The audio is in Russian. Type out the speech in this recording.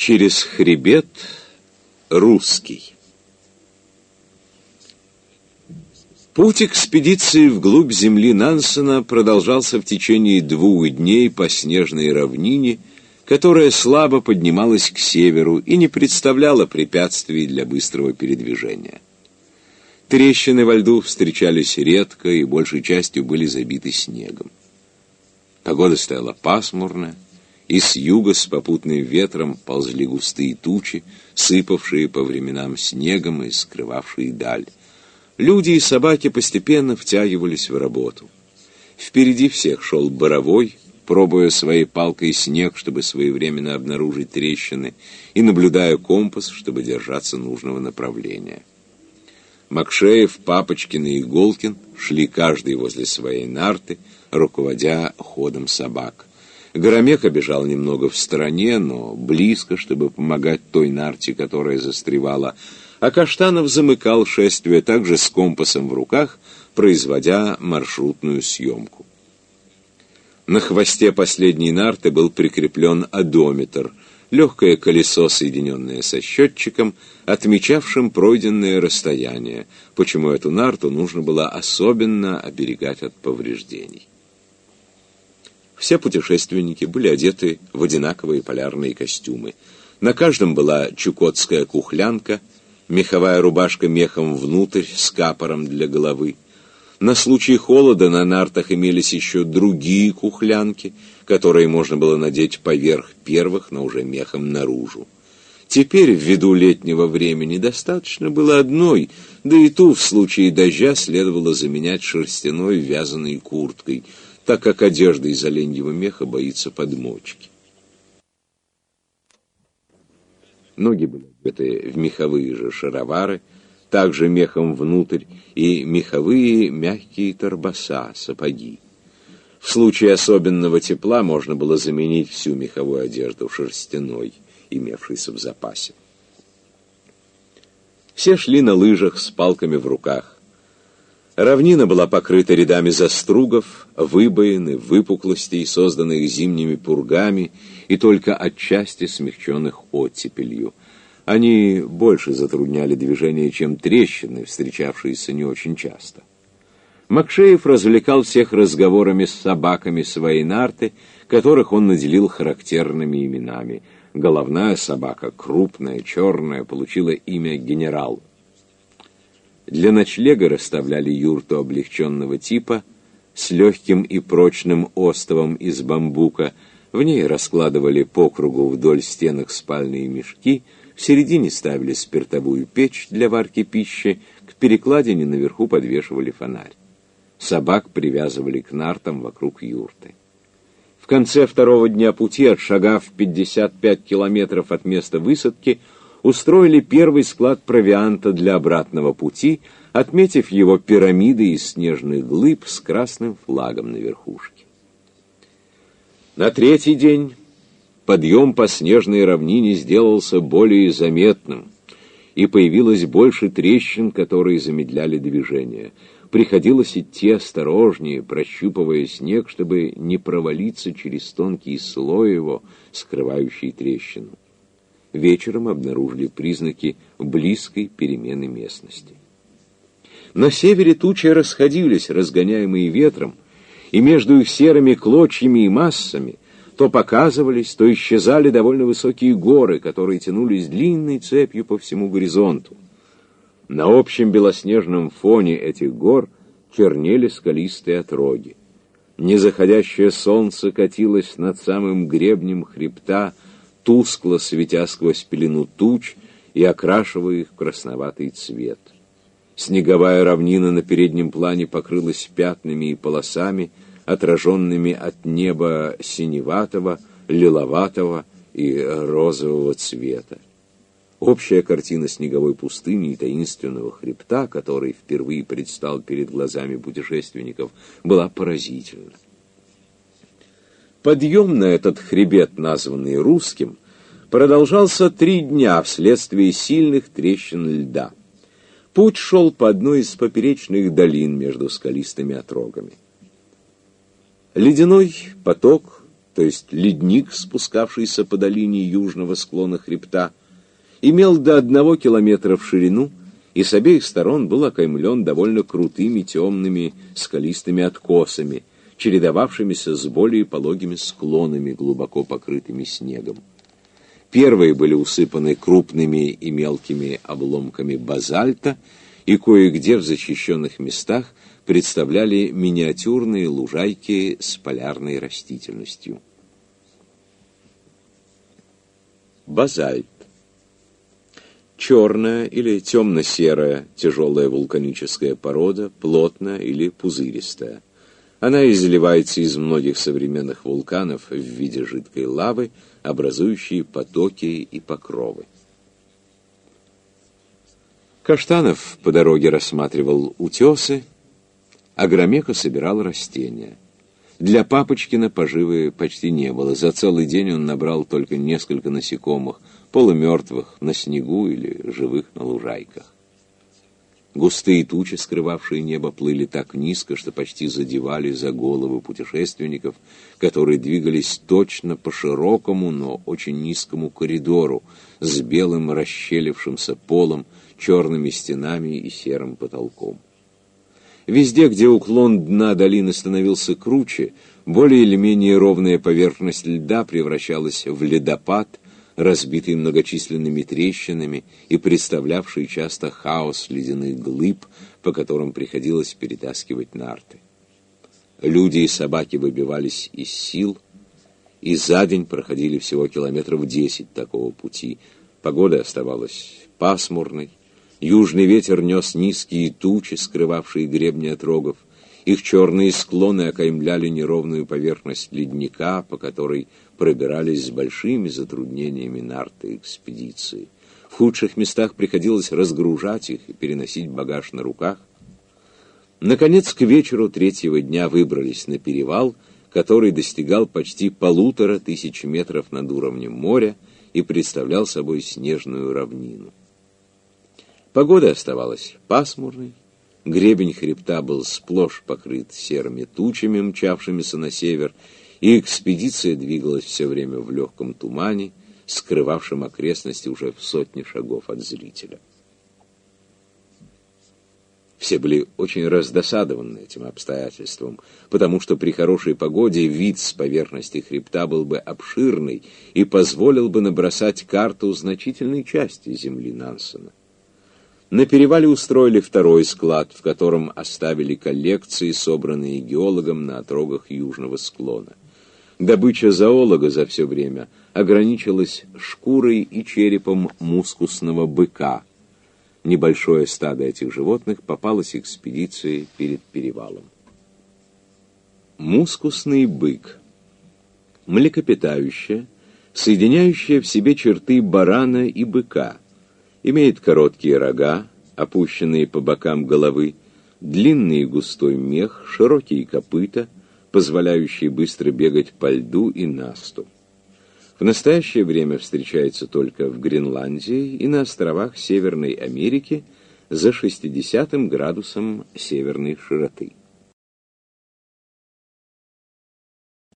Через хребет русский. Путь экспедиции вглубь земли Нансена продолжался в течение двух дней по снежной равнине, которая слабо поднималась к северу и не представляла препятствий для быстрого передвижения. Трещины во льду встречались редко и большей частью были забиты снегом. Погода стояла пасмурная, и с юга с попутным ветром ползли густые тучи, сыпавшие по временам снегом и скрывавшие даль. Люди и собаки постепенно втягивались в работу. Впереди всех шел Боровой, пробуя своей палкой снег, чтобы своевременно обнаружить трещины, и наблюдая компас, чтобы держаться нужного направления. Макшеев, Папочкин и Иголкин шли каждый возле своей нарты, руководя ходом собак. Горомек обежал немного в стороне, но близко, чтобы помогать той нарте, которая застревала, а Каштанов замыкал шествие также с компасом в руках, производя маршрутную съемку. На хвосте последней нарты был прикреплен одометр, легкое колесо, соединенное со счетчиком, отмечавшим пройденное расстояние, почему эту нарту нужно было особенно оберегать от повреждений. Все путешественники были одеты в одинаковые полярные костюмы. На каждом была чукотская кухлянка, меховая рубашка мехом внутрь с капором для головы. На случай холода на нартах имелись еще другие кухлянки, которые можно было надеть поверх первых, но уже мехом наружу. Теперь, ввиду летнего времени, достаточно было одной, да и ту в случае дождя следовало заменять шерстяной вязаной курткой – так как одежда из оленьего меха боится подмочки. Ноги были одеты в меховые же шаровары, также мехом внутрь, и меховые мягкие торбоса, сапоги. В случае особенного тепла можно было заменить всю меховую одежду шерстяной, имевшейся в запасе. Все шли на лыжах с палками в руках. Равнина была покрыта рядами застругов, выбоин и выпуклостей, созданных зимними пургами и только отчасти смягченных оттепелью. Они больше затрудняли движение, чем трещины, встречавшиеся не очень часто. Макшеев развлекал всех разговорами с собаками своей нарты, которых он наделил характерными именами. Головная собака, крупная, черная, получила имя «Генерал». Для ночлега расставляли юрту облегченного типа с легким и прочным остовом из бамбука. В ней раскладывали по кругу вдоль стенок спальные мешки, в середине ставили спиртовую печь для варки пищи, к перекладине наверху подвешивали фонарь. Собак привязывали к нартам вокруг юрты. В конце второго дня пути, отшагав 55 километров от места высадки, устроили первый склад провианта для обратного пути, отметив его пирамидой из снежных глыб с красным флагом на верхушке. На третий день подъем по снежной равнине сделался более заметным, и появилось больше трещин, которые замедляли движение. Приходилось идти осторожнее, прощупывая снег, чтобы не провалиться через тонкий слой его, скрывающий трещину вечером обнаружили признаки близкой перемены местности. На севере тучи расходились, разгоняемые ветром, и между их серыми клочьями и массами то показывались, то исчезали довольно высокие горы, которые тянулись длинной цепью по всему горизонту. На общем белоснежном фоне этих гор чернели скалистые отроги. Незаходящее солнце катилось над самым гребнем хребта, тускло светя сквозь пелену туч и окрашивая их красноватый цвет. Снеговая равнина на переднем плане покрылась пятнами и полосами, отраженными от неба синеватого, лиловатого и розового цвета. Общая картина снеговой пустыни и таинственного хребта, который впервые предстал перед глазами путешественников, была поразительна. Подъем на этот хребет, названный русским, продолжался три дня вследствие сильных трещин льда. Путь шел по одной из поперечных долин между скалистыми отрогами. Ледяной поток, то есть ледник, спускавшийся по долине южного склона хребта, имел до одного километра в ширину и с обеих сторон был окаймлен довольно крутыми темными скалистыми откосами, чередовавшимися с более пологими склонами, глубоко покрытыми снегом. Первые были усыпаны крупными и мелкими обломками базальта, и кое-где в защищенных местах представляли миниатюрные лужайки с полярной растительностью. Базальт. Черная или темно-серая тяжелая вулканическая порода, плотная или пузыристая. Она изливается из многих современных вулканов в виде жидкой лавы, образующей потоки и покровы. Каштанов по дороге рассматривал утесы, а Громеко собирал растения. Для Папочкина поживы почти не было. За целый день он набрал только несколько насекомых, полумертвых на снегу или живых на лужайках. Густые тучи, скрывавшие небо, плыли так низко, что почти задевали за головы путешественников, которые двигались точно по широкому, но очень низкому коридору с белым расщелившимся полом, черными стенами и серым потолком. Везде, где уклон дна долины становился круче, более или менее ровная поверхность льда превращалась в ледопад, разбитый многочисленными трещинами и представлявший часто хаос ледяных глыб, по которым приходилось перетаскивать нарты. Люди и собаки выбивались из сил, и за день проходили всего километров десять такого пути. Погода оставалась пасмурной, южный ветер нес низкие тучи, скрывавшие гребни отрогов, их черные склоны окаймляли неровную поверхность ледника, по которой пробирались с большими затруднениями нарты экспедиции. В худших местах приходилось разгружать их и переносить багаж на руках. Наконец, к вечеру третьего дня выбрались на перевал, который достигал почти полутора тысяч метров над уровнем моря и представлял собой снежную равнину. Погода оставалась пасмурной, гребень хребта был сплошь покрыт серыми тучами, мчавшимися на север, и экспедиция двигалась все время в легком тумане, скрывавшем окрестности уже в сотни шагов от зрителя. Все были очень раздосадованы этим обстоятельством, потому что при хорошей погоде вид с поверхности хребта был бы обширный и позволил бы набросать карту значительной части земли Нансена. На перевале устроили второй склад, в котором оставили коллекции, собранные геологом на отрогах южного склона. Добыча зоолога за все время ограничилась шкурой и черепом мускусного быка. Небольшое стадо этих животных попалось экспедиции перед перевалом. Мускусный бык. Млекопитающее, соединяющее в себе черты барана и быка. Имеет короткие рога, опущенные по бокам головы, длинный и густой мех, широкие копыта – позволяющие быстро бегать по льду и насту. В настоящее время встречается только в Гренландии и на островах Северной Америки за 60 градусом северной широты.